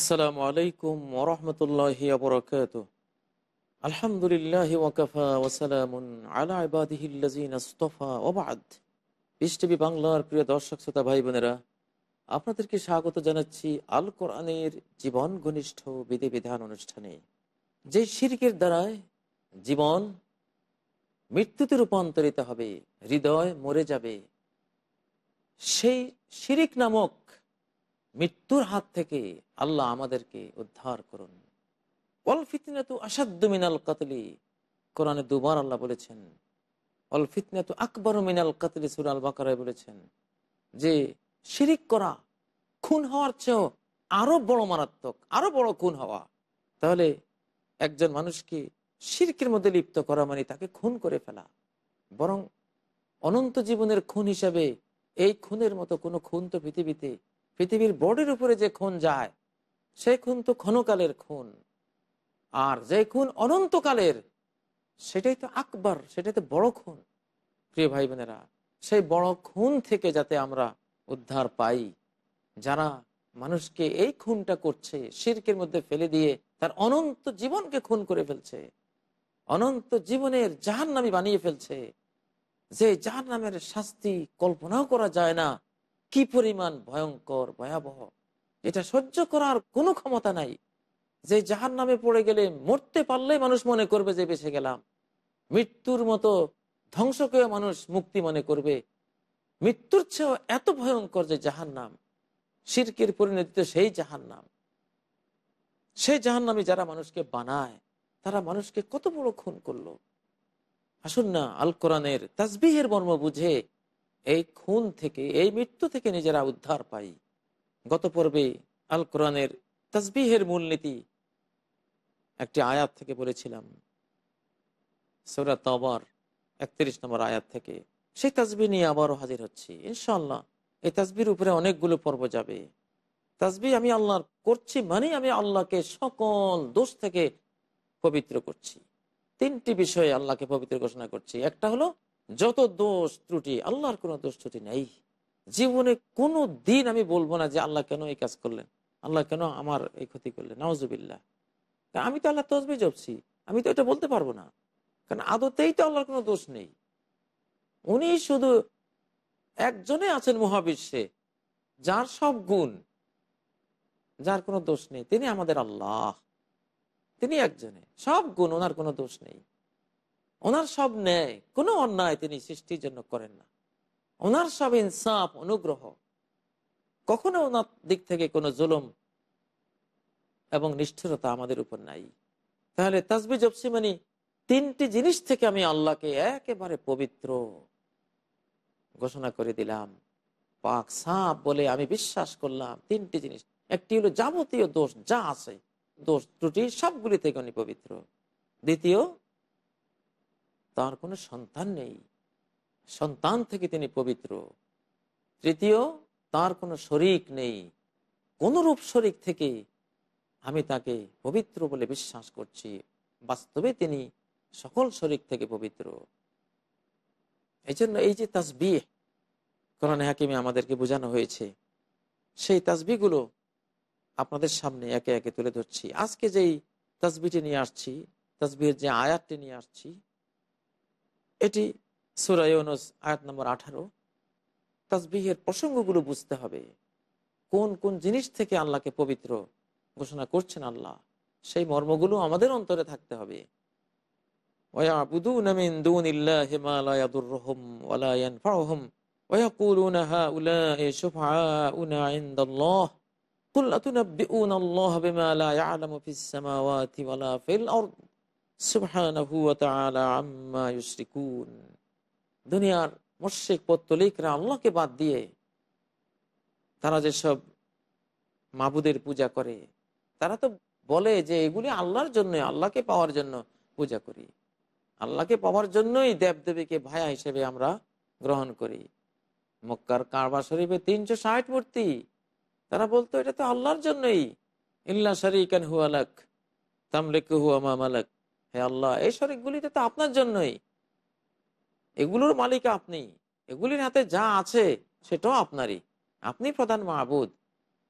আসসালামু আলাইকুম ওরহমতুল্লাহি আবরকাত ওয়াকাফা আলা বাংলার প্রিয় দর্শক, শ্রোতা ভাই বোনেরা, আপনাদেরকে স্বাগত জানাচ্ছি আল কোরআনের জীবন ঘনিষ্ঠ বিধি বিধান অনুষ্ঠানে। যে শিরকের দ্বারায় জীবন মৃত্যুতে রূপান্তরিত হবে, হৃদয় মরে যাবে, সেই শিরিক নামক মৃত্যুর হাত থেকে আল্লাহ আমাদেরকে উদ্ধার করুন। অল ফিতনাতু আসাদ্দু মিনাল কাতলি। কোরআনে দুবার আল্লাহ বলেছেন অল ফিতনাতু আকবর মিনাল কাতলি সুরাল বাকারায় বলেছেন যে, শিরিক করা, খুন হওয়ার চেয়েও আরও বড় মারাত্মক, আরও বড় খুন হওয়া। তাহলে একজন মানুষকে শিরকের মধ্যে লিপ্ত করা মানে তাকে খুন করে ফেলা। বরং অনন্ত জীবনের খুন হিসাবে এই খুনের মতো কোনো খুন তো পৃথিবীতে পৃথিবীর বডির উপরে যে খুন যায়, সেই খুন তো ক্ষণকালের খুন। আর যে খুন অনন্তকালের, সেটাই তো আকবর, সেটাই তো বড় খুন। প্রিয় ভাই বোনেরা, সেই বড় খুন থেকে যাতে আমরা উদ্ধার পাই, যারা মানুষকে এই খুনটা করছে, শিরকের মধ্যে ফেলে দিয়ে তার অনন্ত জীবনকে খুন করে ফেলছে, অনন্ত জীবনের জাহান নামি বানিয়ে ফেলছে, যে জাহান নামের শাস্তি কল্পনাও করা যায় না কি পরিমাণ ভয়ঙ্কর, ভয়াবহ? এটা সহ্য করার কোনো ক্ষমতা নাই। যে জাহান নামে পড়ে গেলে মরতে পারলে মানুষ মনে করবে যে বেঁচে গেলাম। মৃত্যুর মতো ধ্বংসকেও মানুষ মুক্তি মনে করবে। মৃত্যুর চেয়েও এত ভয়ঙ্কর যে জাহান নাম শিরকের পরিণতিতে সেই জাহান নাম সেই জাহান নামে যারা মানুষকে বানায়, তারা মানুষকে কত বড় খুন করল? আসুন না, আল কোরআনের তাসবিহের মর্ম বুঝে এই খুন থেকে, এই মৃত্যু থেকে নিজেরা উদ্ধার পাই। গত পর্বে আল কোরআনের তসবিহের মূলনীতি একটি আয়াত থেকে বলেছিলাম সৌরা তবর একত্রিশ নম্বর আয়াত থেকে। সেই তাজবি নিয়ে আবারও হাজির হচ্ছি ইনশাল্লাহ এই তাজবির উপরে অনেকগুলো পর্ব যাবে। তাজবি আমি আল্লাহর করছি মানে আমি আল্লাহকে সকল দোষ থেকে পবিত্র করছি। তিনটি বিষয়ে আল্লাহকে পবিত্র ঘোষণা করছি। একটা হলো যত দোষ ত্রুটি, আল্লাহর কোনো দোষ ত্রুটি নেই। জীবনে কোনো দিন আমি বলব না যে আল্লাহ কেন এই কাজ করলেন? আল্লাহ কেন আমার এই ক্ষতি করলেন? নওয়াজুবিল্লাহ আমি তো আল্লাহ তসবি জপছি, আমি তো এটা বলতে পারব না। কারণ আদতেই তো আল্লাহর কোনো দোষ নেই। উনি শুধু একজনে আছেন মহাবিশ্বে, যার সব গুণ, যার কোনো দোষ নেই। তিনি আমাদের আল্লাহ। তিনি একজনে। সব গুণ, ওনার কোনো দোষ নেই। ওনার সব ন্যায়, কোনো অন্যায় তিনি সৃষ্টির জন্য করেন না। ওনার সব ইনসাফ, অনুগ্রহ, কখনো ওনার দিক থেকে কোনো জুলুম এবং নিষ্ঠুরতা আমাদের উপর নাই। তাহলে তাজবি জপসি মানে তিনটি জিনিস থেকে আমি আল্লাহকে একেবারে পবিত্র ঘোষণা করে দিলাম। পাক সাপ বলে আমি বিশ্বাস করলাম তিনটি জিনিস। একটি হলো যাবতীয় দোষ যা আছে, দোষ ত্রুটি সবগুলি থেকে উনি পবিত্র। দ্বিতীয় তার কোনো সন্তান নেই। সন্তান থেকে তিনি পবিত্র। তৃতীয়, তার কোনো শরিক নেই। কোন রূপ শরিক থেকে আমি তাকে পবিত্র বলে বিশ্বাস করছি। বাস্তবে তিনি সকল শরিক থেকে পবিত্র। এই জন্য এই যে তাসবিহ কোরআন হাকিমে আমাদেরকে বোঝানো হয়েছে, সেই তাসবিগুলো আপনাদের সামনে একে একে তুলে ধরছি। আজকে যেই তাসবিটি নিয়ে আসছি, তাসবিহের যে আয়াতটি নিয়ে আসছি এটি সুরায়নস আয়াত নম্বর আঠারো। তাসবিহের প্রসঙ্গগুলো বুঝতে হবে। কোন কোন জিনিস থেকে আল্লাহকে পবিত্র ঘোষণা করছেন আল্লাহ, সেই মর্মগুলো আমাদের অন্তরে থাকতে হবে। ওয়া দুনিয়ার মুশরিক পত্তলিকরা আল্লাহকে বাদ দিয়ে তারা যেসব মাবুদের পূজা করে, তারা তো বলে যে এগুলি আল্লাহর জন্য, আল্লাহকে পাওয়ার জন্য পূজা করি। আল্লাহকে পাওয়ার জন্যই দেবদেবীকে ভায়া হিসেবে আমরা গ্রহণ করি। মক্কার কারবা শরীফে তিনশো ষাট মূর্তি। তারা বলতো, এটা তো আল্লাহর জন্যই। ইল্লা শরিকান হুয়ালাক তামলেক হুয়া মামালাক হে আল্লাহ, এই শরিকগুলিতে তো আপনার জন্যই। এগুলোর মালিক আপনি। এগুলির হাতে যা আছে, সেটাও আপনারই। আপনি প্রধান মাহবুদ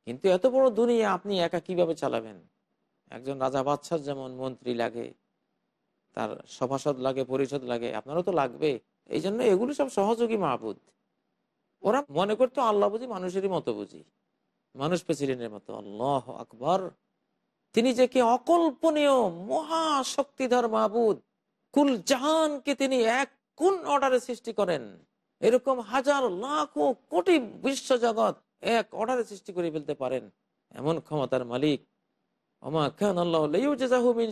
কিন্তু এত বড় দুনিয়া আপনি একা কীভাবে চালাবেন? একজন রাজা বাদশার যেমন মন্ত্রী লাগে, তার সভাসদ লাগে, পরিষদ লাগে, আপনারও তো লাগবে। এই জন্য এগুলো সব সহযোগী মাহবুদ ওরা মনে করতো আল্লাহ বুঝি মানুষেরই মতো বুঝি। মানুষ প্রেসিডেন্টের মতো। আল্লাহ আকবর। তিনি যে কি অকল্পনীয় মহাশক্তিধর মাহবুদ, কুল জাহানকে তিনি এক কোন অর্ডারে সৃষ্টি করেন। এরকম হাজার লাখো কোটি বিশ্ব জগৎ এক অর্ডারে সৃষ্টি করে ফেলতে পারেন। এমন ক্ষমতার মালিক। মিন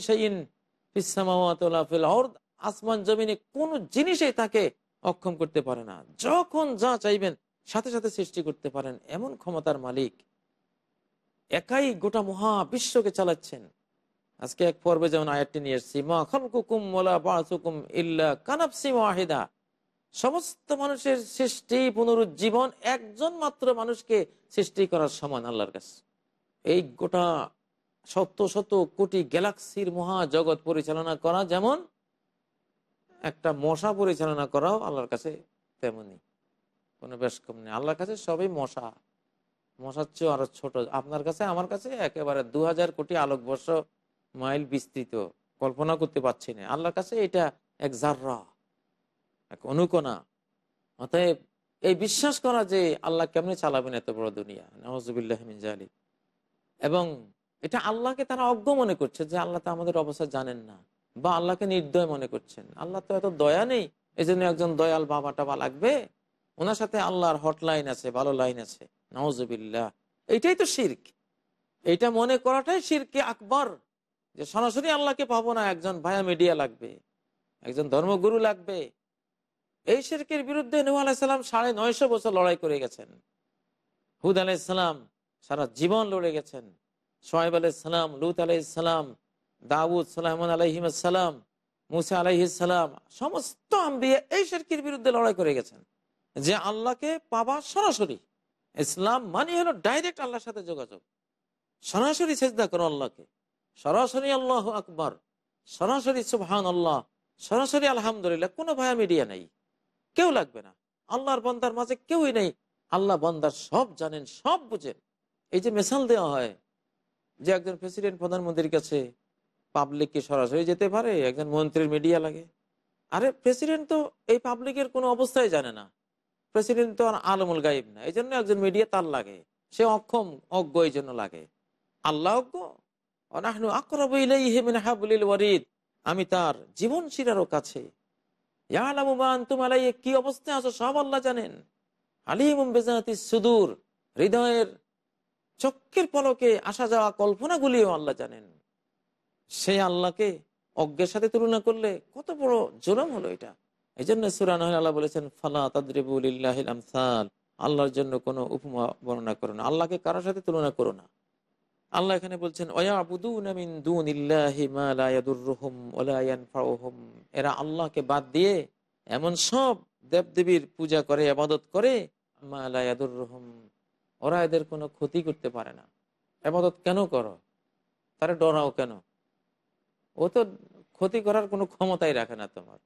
আসমান, জমিনে কোন জিনিসই তাকে অক্ষম করতে পারে না। যখন যা চাইবেন সাথে সাথে সৃষ্টি করতে পারেন। এমন ক্ষমতার মালিক। একাই গোটা মহা বিশ্বকে চালাচ্ছেন। আজকে এক পর্বে যেমন আয়াতটি নিয়ে এসেছি, মা খালকুকুম ওয়ালা বাসুকুম ইল্লা কানাফসি ওয়াহিদা। সমস্ত মানুষের সৃষ্টি, পুনরুজ্জীবন একজন মাত্র মানুষকে সৃষ্টি করার সমান আল্লাহর কাছে। এই গোটা শত শত কোটি গ্যালাক্সির মহা জগৎ পরিচালনা করা যেমন, একটা মশা পরিচালনা করাও আল্লাহর কাছে তেমনি কোনো বেশ কম নেই। আল্লাহর কাছে সবই মশা। মশার চেয়েও আরও ছোট। আপনার কাছে, আমার কাছে একেবারে দু হাজার কোটি আলোকবর্ষ মাইল বিস্তৃত। কল্পনা করতে পারছি না। আল্লাহর কাছে এটা এক জাররা এক অনুকণা। অতএব এই বিশ্বাস করা যে আল্লাহ কেমনি চালাবেন এত বড় দুনিয়া। নওয়াজুবিল্লাহ জালি এবং এটা আল্লাহকে তারা অজ্ঞ মনে করছে যে আল্লাহ তো আমাদের অবস্থা জানেন না, বা আল্লাহকে নির্দয় মনে করছেন। আল্লাহ তো এত দয়া নেই এই একজন দয়াল বাবা টাবা লাগবে। ওনার সাথে আল্লাহর হটলাইন আছে, ভালো লাইন আছে। নওয়াজুবিল্লাহ এইটাই তো শির্ক। এইটা মনে করাটাই শিরকে আকবর। যে সরাসরি আল্লাহকে পাবো না, একজন ভায়া মিডিয়া লাগবে, একজন ধর্মগুরু লাগবে। এই শিরকের বিরুদ্ধে নূহ আলাইসাল্লাম সাড়ে নয়শো বছর লড়াই করে গেছেন। হুদ আলাইসালাম সারা জীবন লড়ে গেছেন। সোহেব আলাইসালাম লুত আলাইসালাম দাউদ সালামন আলহিমাসাল্লাম মুসা আলাইহিসাল্লাম সমস্ত আম্বিয়া এই শিরকের বিরুদ্ধে লড়াই করে গেছেন। যে আল্লাহকে পাবা সরাসরি। ইসলাম মানে হলো ডাইরেক্ট আল্লাহর সাথে যোগাযোগ। সরাসরি চেষ্টা করো আল্লাহকে। সরাসরি আল্লাহ আকবর, সরাসরি সুবহান আল্লাহ সরাসরি আলহামদুলিল্লাহ, কোনো ভায়া মিডিয়া নেই। কেউ লাগবে না। আল্লাহর বন্দার মাঝে কেউই নেই। আল্লাহ বন্দার সব জানেন, সব বুঝেন। এই যে মেশাল দেওয়া হয় যে একজন প্রেসিডেন্ট প্রধানমন্ত্রীর কাছে পাবলিক পাবলিককে সরাসরি যেতে পারে, একজন মন্ত্রীর মিডিয়া লাগে। আরে প্রেসিডেন্ট তো এই পাবলিকের কোনো অবস্থায় জানে না। প্রেসিডেন্ট তো আলমুল গাইব না এই জন্য একজন মিডিয়া তার লাগে। সে অক্ষম, অজ্ঞ এই জন্য লাগে। আল্লাহ অজ্ঞ? আমি তার জীবন শিরারও কাছে। কি অবস্থায় আছো সব আল্লাহ জানেন। আলিমুম বিজাতি সুদূর, হৃদয়ের চক্ষের পলকে আসা যাওয়া কল্পনাগুলিও আল্লাহ জানেন। সেই আল্লাহকে অজ্ঞের সাথে তুলনা করলে কত বড় জোরম হলো এটা। এই জন্য সুরান আল্লাহ বলেছেন, ফালা তাদরিবুল্লাহিল আমসাল। আল্লাহর জন্য কোনো উপমা বর্ণনা করো না। আল্লাহকে কারোর সাথে তুলনা করো না। আল্লাহ এখানে বলছেন এরা আল্লাহকে বাদ দিয়ে এমন সব দেবদেবীর পূজা করে আবাদত করে রহম ওরা এদের কোনো ক্ষতি করতে পারে না। আবাদত কেন করো? তারা ডরাও কেন? ও তো ক্ষতি করার কোনো ক্ষমতাই রাখে না তোমার।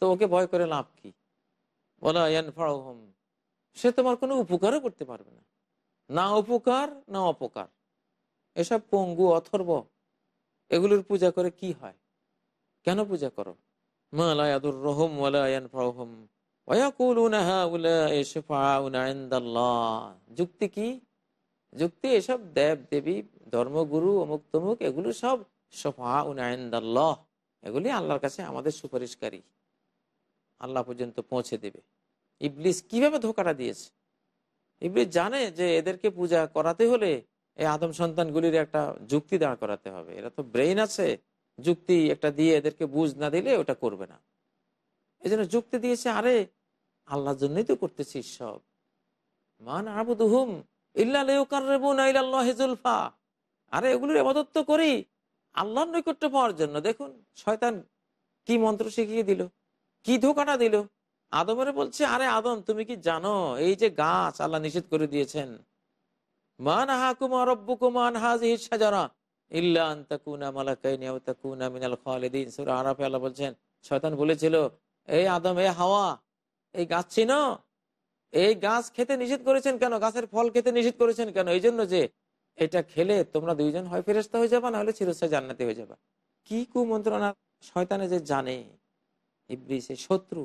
তো ওকে ভয় করে লাভ কি? বলা ইয়ানফাহম সে তোমার কোনো উপকারও করতে পারবে না। না উপকার, না অপকার। এসব পঙ্গু, অথর্ব, এগুলোর পূজা করে কি হয়? কেন পূজা করো? মালায়াদুর রহম ওয়ালায়ানফাহম যুক্তি কি? যুক্তি এসব দেব, দেবী, ধর্মগুরু, অমুক তমুক, এগুলো সব সফা উনায়ন্দাল্লাহ এগুলি আল্লাহর কাছে আমাদের সুপারিশকারী। আল্লাহ পর্যন্ত পৌঁছে দেবে। ইবলিস কীভাবে ধোকাটা দিয়েছে? ইবলিস জানে যে এদেরকে পূজা করাতে হলে এই আদম সন্তানগুলির একটা যুক্তি দাঁড় করাতে হবে। এরা তো ব্রেইন আছে, যুক্তি একটা দিয়ে এদেরকে বুঝ না দিলে ওটা করবে না। এই জন্য যুক্তি দিয়েছে, আরে আল্লাহর জন্যই তো করতেছিস সব। মান আবুদুহুম ইল্লাহ আরে এগুলোর এবাদত্ত করি, আল্লাহর নৈকট্য পাওয়ার জন্য। দেখুন, শয়তান কি মন্ত্র শিখিয়ে দিল? কি ধোকাটা দিল? আদমের বলছে, আরে আদম, তুমি কি জানো? এই যে গাছ আল্লাহ নিষেধ করে দিয়েছেন। মান হাকুমা রব্বুকুমান হাজিহি সাজারা ইল্লা আন তাকুনা মালাকাইনি আও তাকুনা মিনাল খালিদিন। সূরা আরাফে আল্লাহ বলছেন, শয়তান বলেছিল, এই আদম এ হাওয়া, এই গাছ এই গাছ খেতে নিষেধ করেছেন কেন? গাছের ফল খেতে নিষেধ করেছেন কেন? এই জন্য যে এটা খেলে তোমরা দুইজন হয় হয়ে জান্নাতি হয়ে যাবা। কি কুমন্ত্রণা শয়তানে যে জানে। ইবলিস এই শত্রু।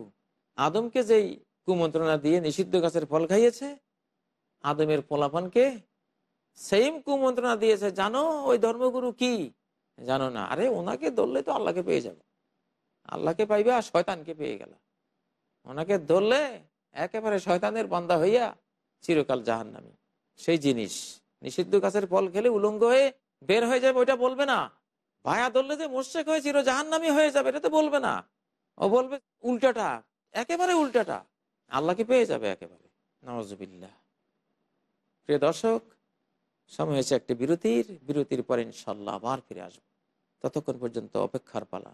আদমকে যেই কুমন্ত্রণা দিয়ে নিষিদ্ধ গাছের ফল খাইয়েছে, আদমের পোলাপানকে সেম কুমন্ত্রণা দিয়েছে, জানো, ওই ধর্মগুরু কি? জানো না। আরে, ওনাকে ধরলে তো আল্লাহকে পেয়ে যাবে। আল্লাহকে পাইবে আর শয়তানকে পেয়ে গেল। ওনাকে ধরলে একেবারে শয়তানের বান্দা হইয়া চিরকাল জাহান নামি সেই জিনিস, নিষিদ্ধ গাছের ফল খেলে উলঙ্গ হয়ে বের হয়ে যাবে, ওইটা বলবে না। ভায়া ধরলে যে মোশেক হয়ে চির জাহান নামি হয়ে যাবে, এটা তো বলবে না। ও বলবে, উল্টাটা, একেবারে উল্টাটা। আল্লাহকে পেয়ে যাবে একেবারে। নওয়াজবিল্লাহ প্রিয় দর্শক, সময় হয়েছে একটি বিরতির। বিরতির পর ইনশাল্লাহ আবার ফিরে আসব। ততক্ষণ পর্যন্ত অপেক্ষার পালা।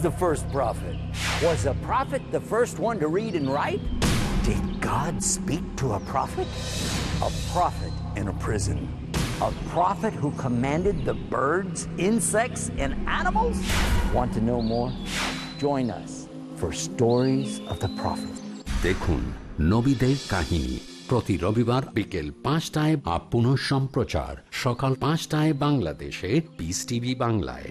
was the first prophet? Was a prophet the first one to read and write? Did God speak to a prophet? A prophet in a prison. A prophet who commanded the birds, insects, and animals? Want to know more? Join us for Stories of the Prophets. দেখুন নবীদের কাহিনী প্রতি রবিবার বিকেল পাঁচটায় বা পুনঃ সম্প্রচার সকাল পাঁচটায় বাংলাদেশে পিস টিভি বাংলায়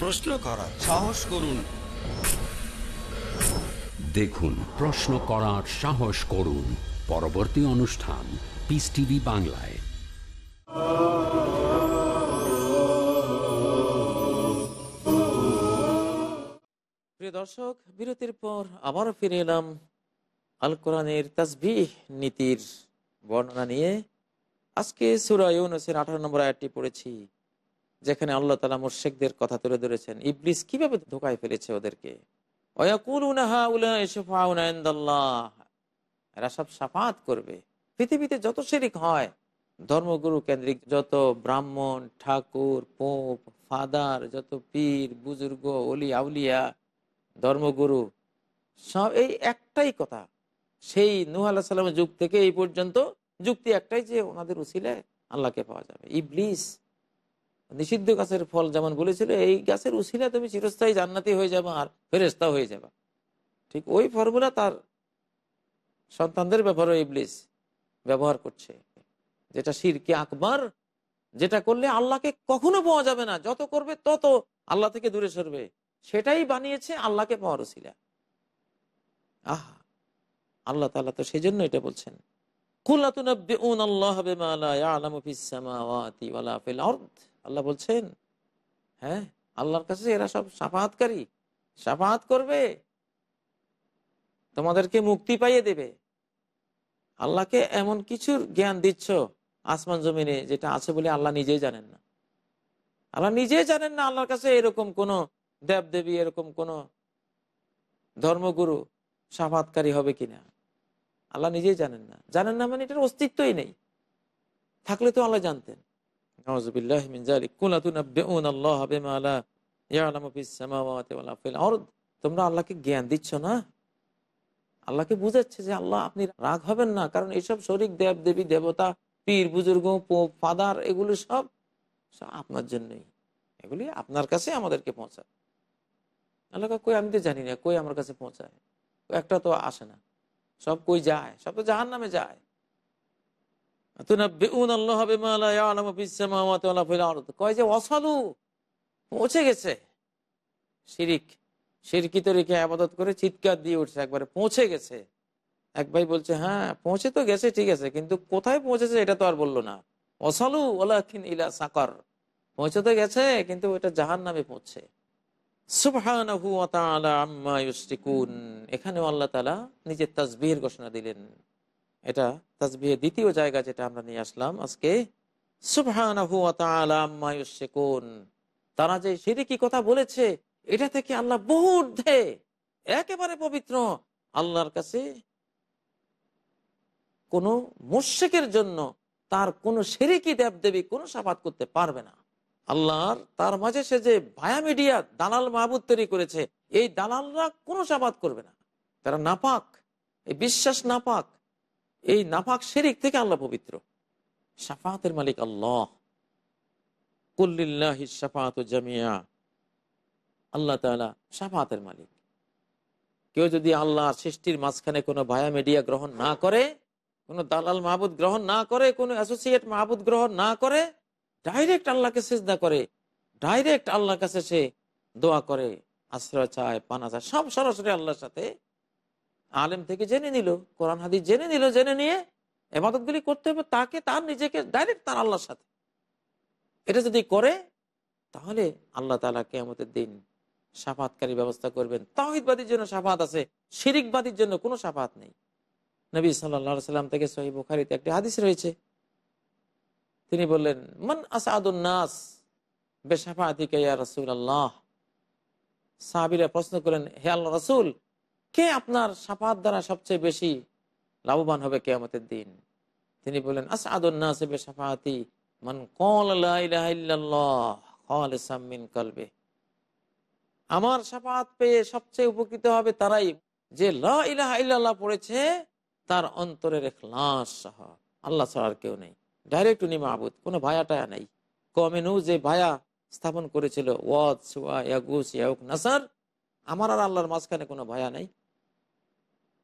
প্রশ্ন করার সাহস করুন। দেখুন প্রশ্ন করার সাহস করুন। পরবর্তী অনুষ্ঠান পিস টিভি বাংলায়। প্রিয় দর্শক বিরতির পর আবারও ফিরে এলাম আল কোরআনের তাসবিহ নীতির বর্ণনা নিয়ে। আজকে সুরা ইউনুসের আঠারো নম্বর আয়াতটি পড়েছি। যেখানে আল্লাহ তালা মোর্শেকদের কথা তুলে ধরেছেন। ইবলিস কীভাবে ধোকায় ফেলেছে ওদেরকে? এরা সব সাফাত করবে। পৃথিবীতে যত শেরিক হয়, ধর্মগুরু কেন্দ্রিক যত ব্রাহ্মণ, ঠাকুর, পোপ, ফাদার, যত পীর, বুজুর্গ অলি আউলিয়া, ধর্মগুরু, সব এই একটাই কথা। সেই নুহ আল্লাহ সাল্লামের যুগ থেকে এই পর্যন্ত যুক্তি একটাই যে ওনাদের উচিলে আল্লাহকে পাওয়া যাবে। ইবলিস নিষিদ্ধ গাছের ফল যেমন বলেছিল, এই গাছের উচিলে তুমি চিরস্থায়ী জান্নাতি হয়ে যাবে আর ফেরেস্তা হয়ে যাবে। ঠিক ওই ফর্মুলা তার সন্তানদের ব্যাপারে ইবলিস ব্যবহার করছে। যেটা শিরকে আকবর, যেটা করলে আল্লাহকে কখনো পাওয়া যাবে না, যত করবে তত আল্লাহ থেকে দূরে সরবে। সেটাই বানিয়েছে আল্লাহকে পাওয়ার উসিলা। আহা, আল্লাহ তাল্লাহ তো সেই জন্য এটা বলছেন। আল্লাহ বলছেন হ্যাঁ আল্লাহর কাছে এরা সব সাফাহাতকারী, সাফাহাত করবে, তোমাদেরকে মুক্তি পাইয়ে দেবে। আল্লাহকে এমন কিছুর জ্ঞান দিচ্ছ আসমান জমিনে যেটা আছে বলে আল্লাহ নিজেই জানেন না। আল্লাহ নিজেই জানেন না আল্লাহর কাছে এরকম কোন দেব দেবী এরকম কোন ধর্মগুরু সাফাতকারী হবে কিনা। আল্লাহ নিজেই জানেন না। জানেন না মানে এটার অস্তিত্বই নেই। থাকলে তো আল্লাহ জানতেন। তোমরা আল্লাহকে জ্ঞান দিচ্ছ না? আল্লাহকে বুঝাচ্ছে যে আল্লাহ, আপনি রাগ হবেন না। কারণ শরিক দেব, দেবী, দেবতা, পীর, বুজুর্গ ফাদার, এগুলো সব আপনার জন্যই। এগুলি আপনার কাছে আমাদেরকে পৌঁছায়। আল্লাহ কই, আমি তো জানি না। কই আমার কাছে পৌঁছায়? একটা তো আসে না। সব কই যায়? সব তো জাহান নামে যায়। কয় পৌঁছে গেছে। শিরিক সিরকি তরিকে আবাদত করে চিৎকার দিয়ে উঠছে একবারে, পৌঁছে গেছে। এক ভাই বলছে হ্যাঁ পৌঁছে তো গেছে, ঠিক আছে, কিন্তু কোথায় পৌঁছেছে এটা তো আর বলল না। অসালু ওলাখিন ইলা সাকর। পৌঁছে তো গেছে, কিন্তু ওটা জাহান নামে পৌঁছে এখানেও আল্লাহ তালা নিজের তাজবিহের ঘোষণা দিলেন। এটা তাজবিহের দ্বিতীয় জায়গা যেটা আমরা নিয়ে আসলাম আজকে তারা যে সিরিকি কথা বলেছে, এটা থেকে আল্লাহ বহু ঊর্ধ্বে একেবারে পবিত্র। আল্লাহর কাছে কোন মুর্শেকের জন্য তার কোন সেরিকি দেব দেবী কোনো সাফাত করতে পারবে না। আল্লাহর তার মাঝে সে যে ভায়া মিডিয়া দালাল মাহবুদ তৈরি করেছে, এই দালালরা কোনো সাফাত করবে না। তারা নাপাক, এই বিশ্বাস নাপাক। এই নাপাক শেরিক থেকে আল্লাহ পবিত্র। সাফাতের মালিক আল্লাহ। কুল্লিল্লাহ সাফাত জামিয়া। আল্লাহ তালা সাফাতের মালিক। কেউ যদি আল্লাহ সৃষ্টির মাঝখানে কোনো ভায়া মিডিয়া গ্রহণ না করে, কোনো দালাল মাহবুদ গ্রহণ না করে, কোনো অ্যাসোসিয়েট মাহবুদ গ্রহণ না করে, ডাইরেক্ট আল্লাহকে চেষ্টা করে, ডাইরেক্ট আল্লাহর কাছে সে দোয়া করে, আশ্রয় চায়, পানা চায়, সব সরাসরি আল্লাহর সাথে আলেম থেকে জেনে নিল, কোরআন, হাদিস জেনে নিল, জেনে নিয়ে এবাদতগুলি করতে হবে, তাকে তার নিজেকে ডাইরেক্ট তার আল্লাহর সাথে। এটা যদি করে, তাহলে আল্লাহ তালা কেমতের দিন সাফাতকারী ব্যবস্থা করবেন। তাহিদবাদীর জন্য সাফাত আছে, শিরিকবাদীর জন্য কোনো সাফাত নেই। নবী সাল্লা সাল্লাম থেকে সহি বুখারিতে একটি হাদিস রয়েছে। তিনি বললেন, মান আসাদুন্নাস বেসাফাতিকা রসুল আল্লাহ সাহাবিরা প্রশ্ন করেন হে আল্লাহ রসুল কে আপনার সাফাত দ্বারা সবচেয়ে বেশি লাভবান হবে কেয়ামতের দিন? তিনি বললেন আসাদুন্নাস বেসাফাতি মান কলিন কলবে। আমার সাফাত পেয়ে সবচেয়ে উপকৃত হবে তারাই যে লাহ পড়েছে, তার অন্তরের এখলাস সহ। আল্লাহ ছাড়ার কেউ নেই। ডাইরেক্ট উনি মাহবুদ কোনো ভায়া টায়া নেই কমেনু যে ভায়া স্থাপন করেছিল, ওয়াদ, সুয়া, ইয়াগুস, ইয়াউক, নাসার, আমার আর আল্লাহর মাঝখানে কোনো ভায়া নেই।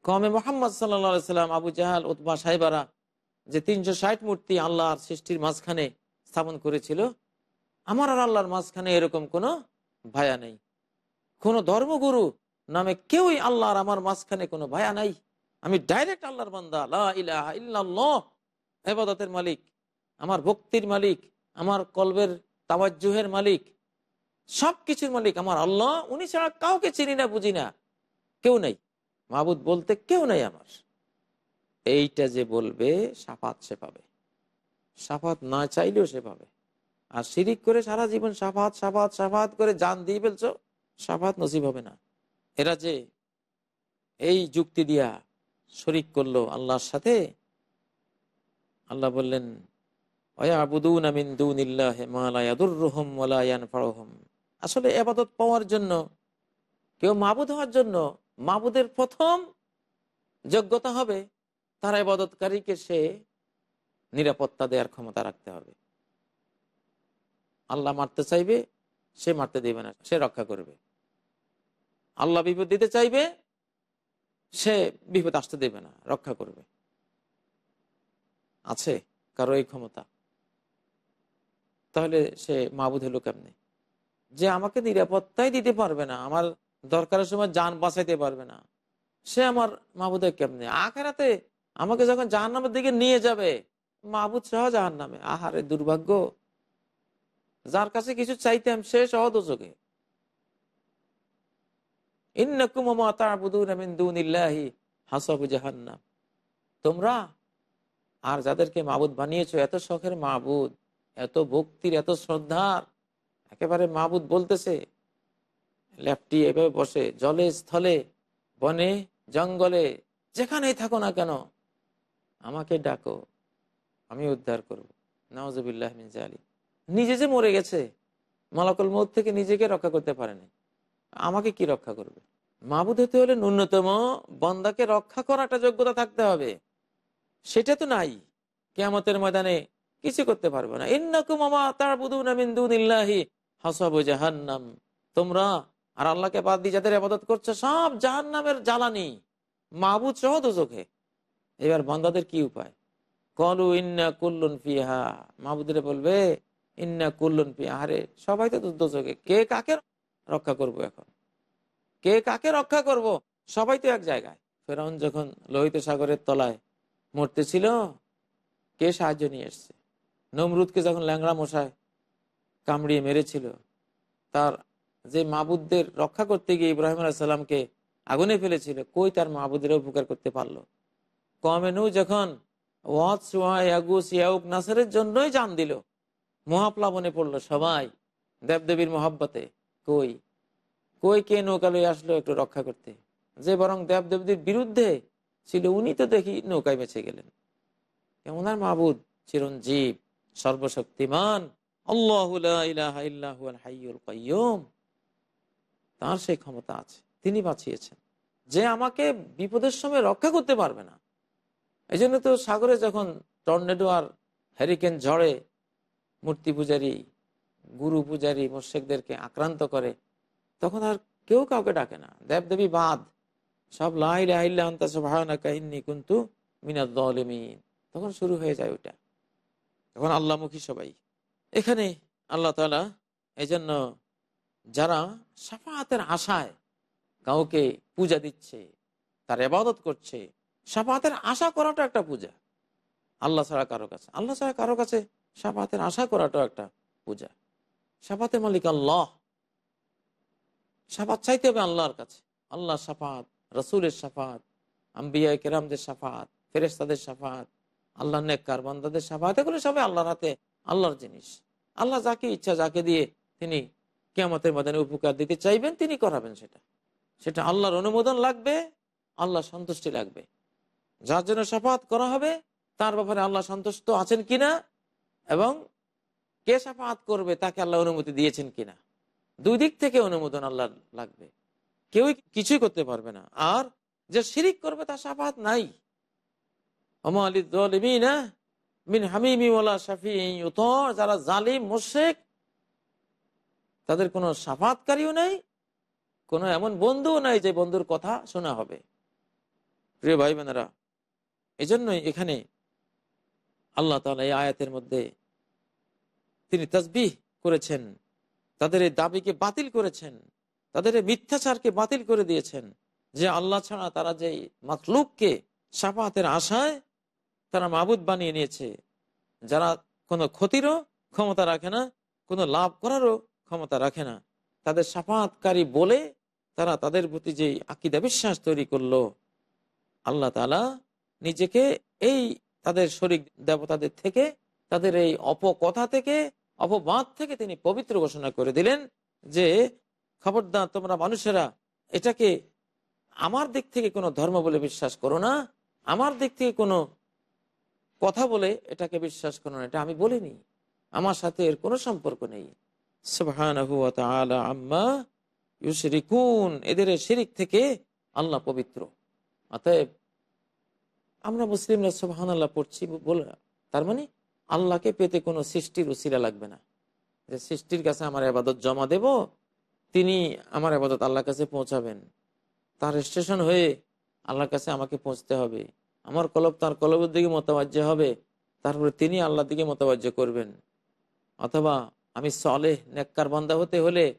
কমে মোহাম্মদ সাল্লা সাল্লাম, আবু জাহাল, উতবা সাহেবারা যে তিনশো ষাট মূর্তি আল্লাহর সৃষ্টির মাঝখানে স্থাপন করেছিল, আমার আর আল্লাহর মাঝখানে এরকম কোনো ভায়া নেই। কোনো ধর্মগুরু নামে কেউই আল্লাহর আমার মাঝখানে কোনো ভায়া নাই। আমি ডাইরেক্ট আল্লাহর বান্দা। ইল্লাহ এবাদতের মালিক, আমার ভক্তির মালিক, আমার কলবের তাওয়াজ্জুহের মালিক সব কিছুর মালিক আমার আল্লাহ। উনি ছাড়া কাউকে চিনি না, বুঝি না। কেউ নেই। মাহবুদ বলতে কেউ নেই আমার। এইটা যে বলবে, সাফাত সে পাবে। সাফাত না চাইলেও সে পাবে। আর শিরিক করে সারা জীবন সাফাত সাফাত সাফাত করে জান দিয়ে ফেলছো, সাফাত নসিব হবে না। এরা যে এই যুক্তি দিয়া শরিক করল আল্লাহর সাথে, আল্লাহ বললেন আসলে এবাদত পাওয়ার জন্য, কেউ মাবুদ হওয়ার জন্য মাবুদের প্রথম যোগ্যতা হবে তার এবাদতকারীকে সে নিরাপত্তা দেওয়ার ক্ষমতা রাখতে হবে। আল্লাহ মারতে চাইবে, সে মারতে দেবে না, সে রক্ষা করবে। আল্লাহ বিপদ দিতে চাইবে, সে বিপদ আসতে দেবে না, রক্ষা করবে। আছে কারও এই ক্ষমতা। তাহলে সে মাবুদ হলো কেমনে? যে আমাকে নিরাপত্তাই দিতে পারবে না, আমার দরকারের সময় যান বাঁচাইতে পারবে না। সে আমার মাবুদে কেমনে? আখেরাতে আমাকে যখন জাহান্নামের দিকে নিয়ে যাবে, মাহবুদ সহ জাহান্নামে। আহারে দুর্ভাগ্য। যার কাছে কিছু চাইতাম সে সহ দোজকে তোমরা আর যাদেরকে মাবুদ বানিয়েছো, এত শখের মাহবুদ, এত ভক্তির, এত শ্রদ্ধার, একেবারে মাহবুদ বলতেছে ল্যাপটি এভাবে বসে, জলে, স্থলে, বনে, জঙ্গলে, যেখানেই থাকো না কেন, আমাকে ডাকো, আমি উদ্ধার করব। নওয়াজবিল্লাহ আলী নিজে যে মরে গেছে, মালাকুল মৌত থেকে নিজেকে রক্ষা করতে পারেনি আমাকে কি রক্ষা করবে? মাহবুদ হতে হলে ন্যূনতম বন্দাকে রক্ষা করাটা যোগ্যতা থাকতে হবে। সেটা তো নাই। কেয়ামতের ময়দানে কিছু করতে পারবে না। ইন্নাকুম তার বুদুন হাসাবু জাহান্নাম। তোমরা আর আল্লাহকে বাদ দিয়ে যাদের আবাদত করছে, সব জাহান নামের জ্বালানি। মাহবুদ সহ চোখে। এবার বন্দাদের কি উপায়? কলু ইন্না কুল্লুন ফিহা। মাহবুদের বলবে, ইন্না কুল্লুন ফিহা। আরে, সবাই তো দোজকে কে কাকে রক্ষা করব এখন? কে কাকে রক্ষা করব? সবাই তো এক জায়গায়। ফেরাউন যখন লোহিত সাগরের তলায় মরতেছিল, কে সাহায্য নিয়ে এসছে? নমরুদকে যখন ল্যাংড়া মশায় কামড়িয়ে মেরেছিল, তার যে মাহবুদদের রক্ষা করতে গিয়ে ইব্রাহিম আলাইসাল্লামকে আগুনে ফেলেছিল, কই তার মাহবুদের উপকার করতে পারল? কমেনু যখন নাসারের জন্যই জান দিল, মহাপ্লাবনে পড়ল সবাই দেবদেবীর মহাব্বতে, কই কই কে নৌকা লই আসলো একটু রক্ষা করতে? যে বরং দেবদেবীর বিরুদ্ধে ছিল, উনি তো দেখি নৌকায় বেঁচে গেলেন। কেমন আর মাহবুদ চিরঞ্জীব, সর্বশক্তিমান, আল্লাহ তার সেই ক্ষমতা আছে, তিনি বাঁচিয়েছেন। যে আমাকে বিপদের সময় রক্ষা করতে পারবে না। এই তো সাগরে যখন টর্নেডো আর হ্যারিকেন ঝড়ে, মূর্তি পূজারী, গুরু পূজারী, মোর্শেকদেরকে আক্রান্ত করে, তখন আর কেউ কাউকে ডাকে না। দেবদেবী বাদ সব লাইল্লা কাহিনী কিন্তু মিনাদ তখন শুরু হয়ে যায় ওইটা। তখন আল্লাহমুখী সবাই। এখানে আল্লাহ তালা এই জন্য যারা সাফাতের আশায় কাউকে পূজা দিচ্ছে, তার এবাদত করছে, সাফাতের আশা করাটা একটা পূজা। আল্লাহ ছাড়া কারও কাছে, আল্লাহ ছাড়া কারও কাছে সাফাতের আশা করাটাও একটা পূজা। সাফাতে মালিক আল্লাহ। সাফাত চাইতে হবে আল্লাহর কাছে। আল্লাহ সাফাত, রসুলের সাফাত আম্বিয়া কেরামদের সাফাত ফেরেস্তাদের সাফাত, আল্লাহ নেককার বন্দাদের সাফাত, এগুলো সবাই আল্লাহর হাতে, আল্লাহর জিনিস। আল্লাহ যাকে ইচ্ছা, যাকে দিয়ে তিনি কেমতের মাদানে উপকার দিতে চাইবেন, তিনি করাবেন সেটা। সেটা আল্লাহর অনুমোদন লাগবে আল্লাহ সন্তুষ্টি লাগবে। যার জন্য সাফাত করা হবে, তার ব্যাপারে আল্লাহ সন্তুষ্ট আছেন কিনা এবং কে সাফাত করবে, তাকে আল্লাহ অনুমতি দিয়েছেন কিনা। দুই দিক থেকে অনুমোদন আল্লাহ লাগবে। কেউই কিছুই করতে পারবে না। আর যে শিরিক করবে, তার সাফাত নাই। মিন হামিমিওয়ালা শাফি যারা জালিম মোশেক তাদের কোনো সাফাতকারীও নাই, কোনো এমন বন্ধুও নাই যে বন্ধুর কথা শোনা হবে। প্রিয় ভাই বোনেরা এই জন্যই এখানে আল্লাহ তালা এই আয়াতের মধ্যে তিনি তসবিহ করেছেন, তাদের এই দাবিকে বাতিল করেছেন, তাদের এই মিথ্যাচারকে বাতিল করে দিয়েছেন যে আল্লাহ ছাড়া তারা যে মাতলুককে সাফাতের আশায় তারা মাবুদ বানিয়ে নিয়েছে, যারা কোনো ক্ষতিরও ক্ষমতা রাখে না, কোনো লাভ করারও ক্ষমতা রাখে না। তাদের সাফাতকারী বলে তারা তাদের প্রতি যে আকিদা বিশ্বাস তৈরি করল, আল্লাহ তালা নিজেকে এই তাদের শরিক দেবতাদের থেকে, তাদের এই অপকথা থেকে, অপবাদ থেকে তিনি পবিত্র ঘোষণা করে দিলেন যে, খবরদার, তোমরা মানুষেরা, এটাকে আমার দিক থেকে কোনো ধর্ম বলে বিশ্বাস করো না। আমার দিক থেকে কোনো কথা বলে এটাকে বিশ্বাস করো না। এটা আমি বলিনি। আমার সাথে এর কোনো সম্পর্ক নেই। এদের শিরিক থেকে আল্লাহ পবিত্র। অতএব আমরা মুসলিমরা সোহান আল্লাহ পড়ছি বলে তার মানে আল্লাহকে পেতে কোনো সৃষ্টির উসিলা লাগবে না। যে সৃষ্টির কাছে আমার আবাদত জমা দেব, তিনি আমার আবাদত আল্লাহর কাছে পৌঁছাবেন। তার স্টেশন হয়ে আল্লাহর কাছে আমাকে পৌঁছতে হবে। আমার কলব তার কলবের দিকে মতবাজ্য হবে। তারপরে তিনি আল্লাহর দিকে মতবাজ্য করবেন। অথবা আমি সলে নেককার বন্দা হতে হলে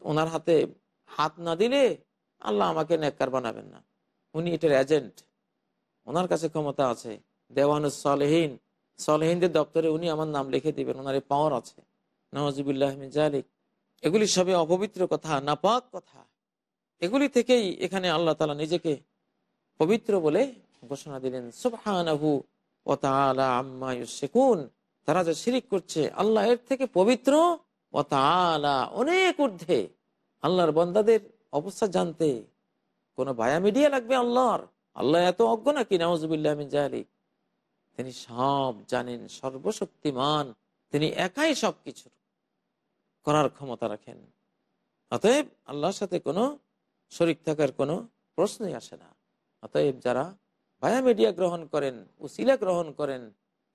ওনার হাতে হাত না দিলে আল্লাহ আমাকে নেককার বানাবেন না। উনি এটার এজেন্ট ওনার কাছে ক্ষমতা আছে। দেওয়ানুস সলেহীন। সলেহীনদের দপ্তরে উনি আমার নাম লিখে দিবেন। ওনার এই পাওয়ার আছে। নওয়াজিবুল্লাহ জালিক। এগুলি সবই অপবিত্র কথা, নাপাক কথা। এগুলি থেকেই এখানে আল্লাহ তালা নিজেকে পবিত্র বলে ঘোষণা দিলেন। সুবহানাহু ও তাআলা আম্মা ইউশরিকুন। তারা যে শিরিক করছে, আল্লাহ এর থেকে পবিত্র। অনেক ঊর্ধ্বে। আল্লাহর বন্দাদের অবস্থা জানতে কোনো বায়া মিডিয়া লাগবে আল্লাহর। আল্লাহ এত অজ্ঞ নাকি? নওয়াজুবিল্লাহ জালিক তিনি সব জানেন, সর্বশক্তিমান। তিনি একাই সব কিছু করার ক্ষমতা রাখেন। অতএব আল্লাহর সাথে কোনো শরিক থাকার কোনো প্রশ্নই আসে না। অতএব যারা বায়া মিডিয়া গ্রহণ করেন, উসিলা গ্রহণ করেন,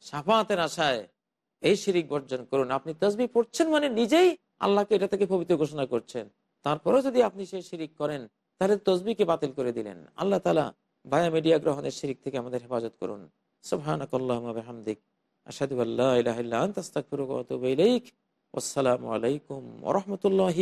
সাফাতের আশায় এই শিরিক বর্জন করুন। আপনি তসবি পড়ছেন মানে নিজেই আল্লাহকে এটা থেকে পবিত্র ঘোষণা করছেন। তারপরেও যদি আপনি সেই শিরিক করেন, তাহলে তসবিকে বাতিল করে দিলেন। আল্লাহ তালা বায়া মিডিয়া গ্রহণের শিরিক থেকে আমাদের হেফাজত করুন। সুবহানাকাল্লাহুম্মাবিহামদিক আশহাদু আল্লা ইলাহা ইল্লা আনতা, আস্তাগফিরুকা ওয়া আতুবু ইলাইক। আসসালামু আলাইকুম ওয়া রাহমাতুল্লাহি